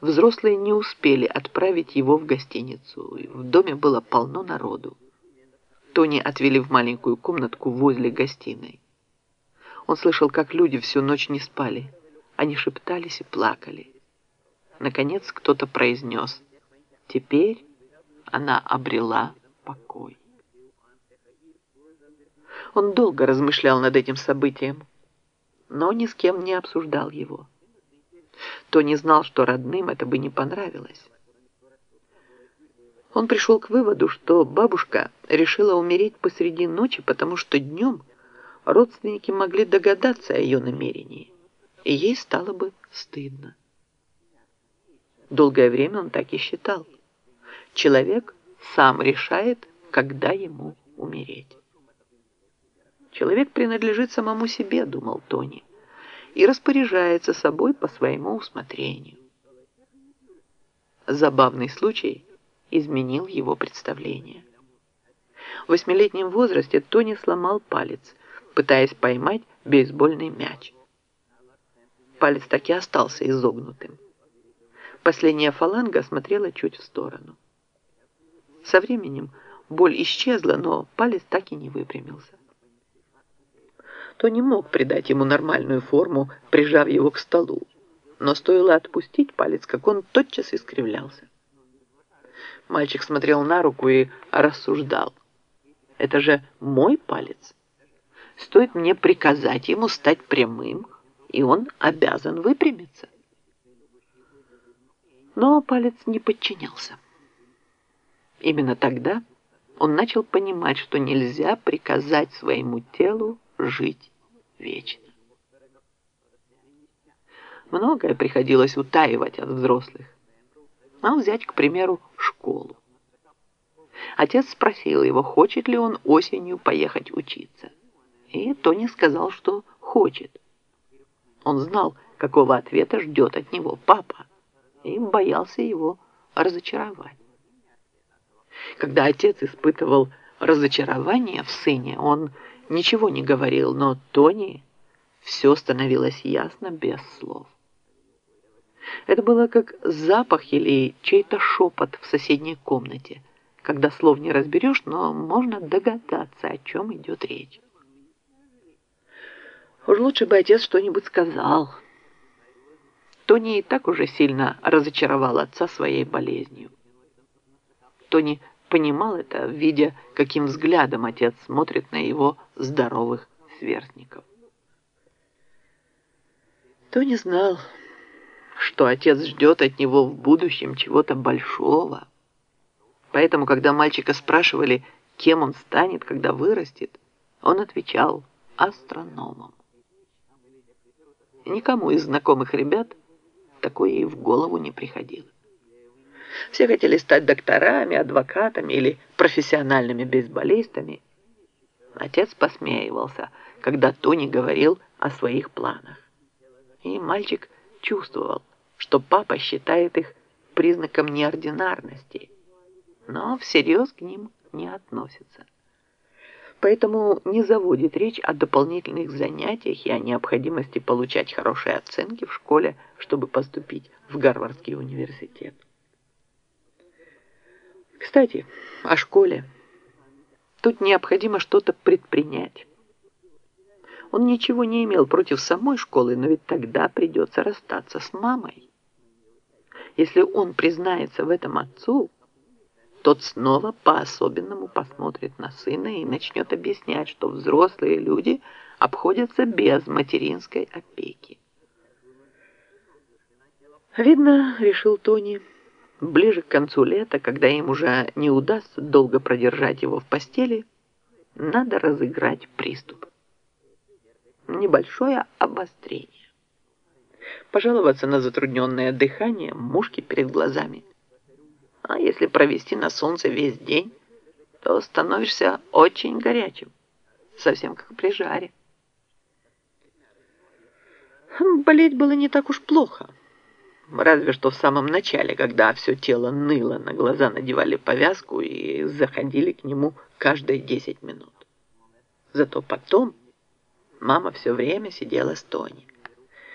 взрослые не успели отправить его в гостиницу. В доме было полно народу. Тони отвели в маленькую комнатку возле гостиной. Он слышал, как люди всю ночь не спали. Они шептались и плакали. Наконец кто-то произнес «Теперь она обрела покой». Он долго размышлял над этим событием, но ни с кем не обсуждал его. Тони знал, что родным это бы не понравилось. Он пришел к выводу, что бабушка решила умереть посреди ночи, потому что днем родственники могли догадаться о ее намерении, и ей стало бы стыдно. Долгое время он так и считал. Человек сам решает, когда ему умереть. Человек принадлежит самому себе, думал Тони, и распоряжается собой по своему усмотрению. Забавный случай изменил его представление. В восьмилетнем возрасте Тони сломал палец, пытаясь поймать бейсбольный мяч. Палец так и остался изогнутым. Последняя фаланга смотрела чуть в сторону. Со временем боль исчезла, но палец так и не выпрямился то не мог придать ему нормальную форму, прижав его к столу. Но стоило отпустить палец, как он тотчас искривлялся. Мальчик смотрел на руку и рассуждал. «Это же мой палец. Стоит мне приказать ему стать прямым, и он обязан выпрямиться». Но палец не подчинялся. Именно тогда он начал понимать, что нельзя приказать своему телу жить вечно. Многое приходилось утаивать от взрослых. А взять, к примеру, школу. Отец спросил его, хочет ли он осенью поехать учиться. И Тони сказал, что хочет. Он знал, какого ответа ждет от него папа, и боялся его разочаровать. Когда отец испытывал разочарование в сыне, он ничего не говорил, но Тони все становилось ясно без слов. Это было как запах или чей-то шепот в соседней комнате, когда слов не разберешь, но можно догадаться, о чем идет речь. Уж лучше бы отец что-нибудь сказал. Тони и так уже сильно разочаровал отца своей болезнью. Тони понимал это, видя, каким взглядом отец смотрит на его здоровых сверстников. Тони знал, что отец ждет от него в будущем чего-то большого. Поэтому, когда мальчика спрашивали, кем он станет, когда вырастет, он отвечал астрономом. Никому из знакомых ребят такое и в голову не приходило. Все хотели стать докторами, адвокатами или профессиональными бейсболистами. Отец посмеивался, когда Тони говорил о своих планах. И мальчик чувствовал, что папа считает их признаком неординарности, но всерьез к ним не относится. Поэтому не заводит речь о дополнительных занятиях и о необходимости получать хорошие оценки в школе, чтобы поступить в Гарвардский университет. Кстати, о школе. Тут необходимо что-то предпринять. Он ничего не имел против самой школы, но ведь тогда придется расстаться с мамой. Если он признается в этом отцу, тот снова по-особенному посмотрит на сына и начнет объяснять, что взрослые люди обходятся без материнской опеки. Видно, решил Тони, Ближе к концу лета, когда им уже не удастся долго продержать его в постели, надо разыграть приступ. Небольшое обострение. Пожаловаться на затрудненное дыхание, мушки перед глазами. А если провести на солнце весь день, то становишься очень горячим, совсем как при жаре. Болеть было не так уж плохо. Разве что в самом начале, когда все тело ныло, на глаза надевали повязку и заходили к нему каждые десять минут. Зато потом мама все время сидела с Тони.